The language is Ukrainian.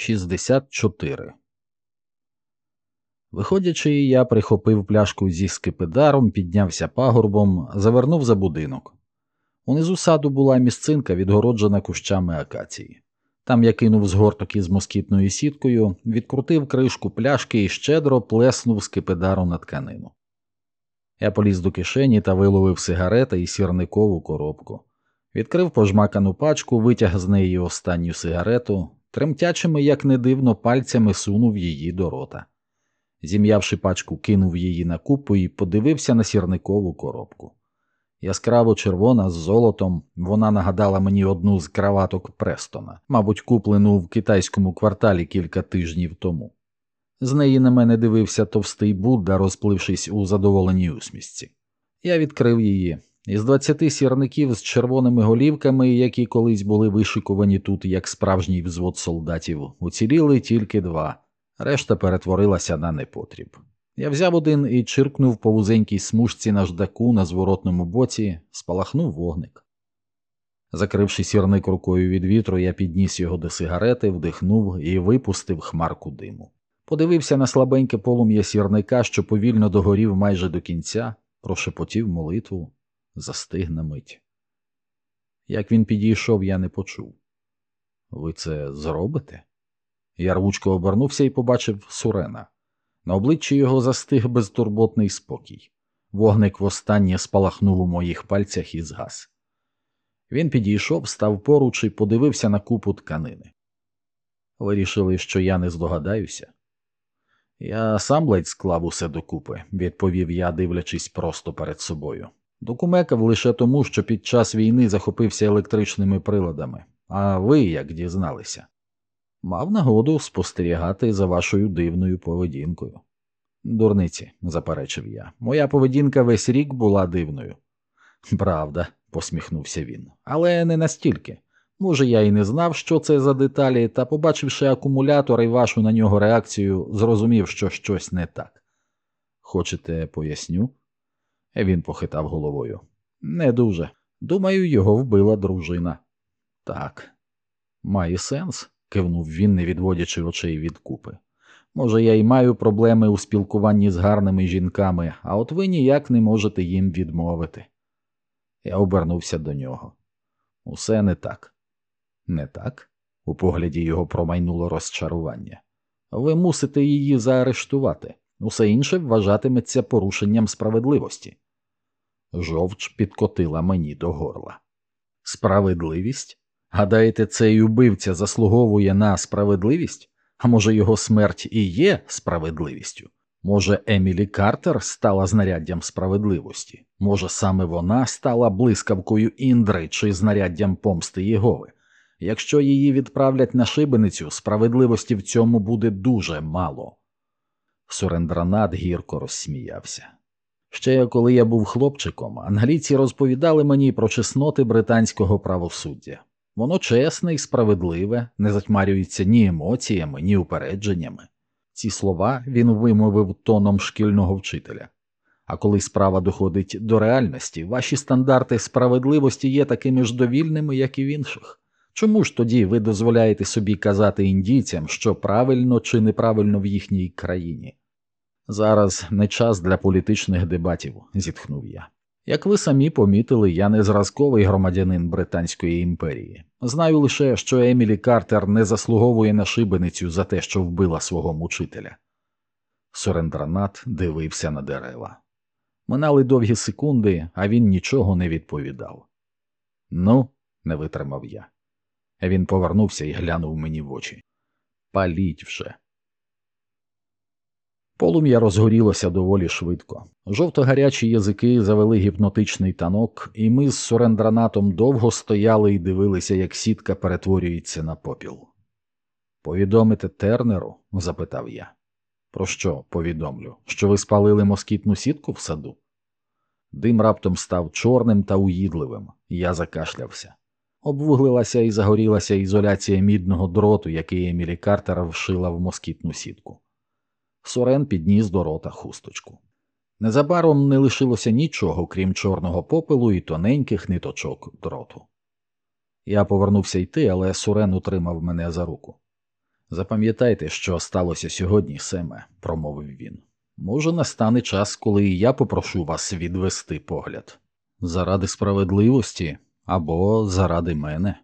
64 Виходячи, я прихопив пляшку зі скипидаром, піднявся пагорбом, завернув за будинок. Унизу саду була місцинка, відгороджена кущами акації. Там я кинув згорток із москітною сіткою, відкрутив кришку пляшки і щедро плеснув скипидару на тканину. Я поліз до кишені та виловив сигарета і сірникову коробку. Відкрив пожмакану пачку, витяг з неї останню сигарету, тремтячими, як не дивно, пальцями сунув її до рота. Зім'явши пачку, кинув її на купу і подивився на сірникову коробку. Яскраво червона з золотом, вона нагадала мені одну з краваток Престона, мабуть, куплену в китайському кварталі кілька тижнів тому. З неї на мене дивився товстий Будда, розплившись у задоволеній усмісці. Я відкрив її. Із двадцяти сірників з червоними голівками, які колись були вишикувані тут як справжній взвод солдатів, уціліли тільки два, решта перетворилася на непотріб. Я взяв один і чиркнув по вузенькій смужці наждаку на зворотному боці, спалахнув вогник. Закривши сірник рукою від вітру, я підніс його до сигарети, вдихнув і випустив хмарку диму. Подивився на слабеньке полум'я сірника, що повільно догорів майже до кінця, прошепотів молитву, застиг на мить. Як він підійшов, я не почув. Ви це зробите? Я рвучко обернувся і побачив Сурена. На обличчі його застиг безтурботний спокій. Вогник востаннє спалахнув у моїх пальцях і згас. Він підійшов, став поруч і подивився на купу тканини. Вирішили, що я не здогадаюся. Я сам ледь склав усе докупи, відповів я, дивлячись просто перед собою. Докумекав лише тому, що під час війни захопився електричними приладами. А ви як дізналися? Мав нагоду спостерігати за вашою дивною поведінкою. Дурниці, заперечив я, моя поведінка весь рік була дивною. Правда, посміхнувся він, але не настільки. Може, я і не знав, що це за деталі, та, побачивши акумулятор і вашу на нього реакцію, зрозумів, що щось не так. Хочете, поясню? Він похитав головою. Не дуже. Думаю, його вбила дружина. Так, має сенс, кивнув він, не відводячи очей від купи. Може, я й маю проблеми у спілкуванні з гарними жінками, а от ви ніяк не можете їм відмовити. Я обернувся до нього. Усе не так. Не так? У погляді його промайнуло розчарування. Ви мусите її заарештувати, усе інше вважатиметься порушенням справедливості. Жовч підкотила мені до горла. Справедливість? Гадаєте, цей убивця заслуговує на справедливість? А може, його смерть і є справедливістю? Може, Емілі Картер стала знаряддям справедливості? Може, саме вона стала блискавкою Індри чи знаряддям помсти Єгови? Якщо її відправлять на шибеницю, справедливості в цьому буде дуже мало. Сурендранат гірко розсміявся. Ще коли я був хлопчиком, англійці розповідали мені про чесноти британського правосуддя. Воно чесне і справедливе, не затьмарюється ні емоціями, ні упередженнями. Ці слова він вимовив тоном шкільного вчителя. А коли справа доходить до реальності, ваші стандарти справедливості є такими ж довільними, як і в інших. Чому ж тоді ви дозволяєте собі казати індійцям, що правильно чи неправильно в їхній країні? Зараз не час для політичних дебатів, зітхнув я. Як ви самі помітили, я не зразковий громадянин Британської імперії. Знаю лише, що Емілі Картер не заслуговує на шибеницю за те, що вбила свого мучителя. Сурендранат дивився на дерева. Минали довгі секунди, а він нічого не відповідав. Ну, не витримав я. Він повернувся і глянув мені в очі. Паліть вже. Полум'я розгорілося доволі швидко. Жовто-гарячі язики завели гіпнотичний танок, і ми з сурендранатом довго стояли і дивилися, як сітка перетворюється на попіл. Повідомите тернеру? запитав я. Про що повідомлю? Що ви спалили москітну сітку в саду? Дим раптом став чорним та уїдливим, я закашлявся. Обвуглилася і загорілася ізоляція мідного дроту, який Емілі Картер вшила в москітну сітку. Сорен підніс до рота хусточку. Незабаром не лишилося нічого, крім чорного попелу і тоненьких ниточок дроту. Я повернувся йти, але Сурен утримав мене за руку. Запам'ятайте, що сталося сьогодні, Семе, промовив він. Може, настане час, коли я попрошу вас відвести погляд. Заради справедливості або заради мене.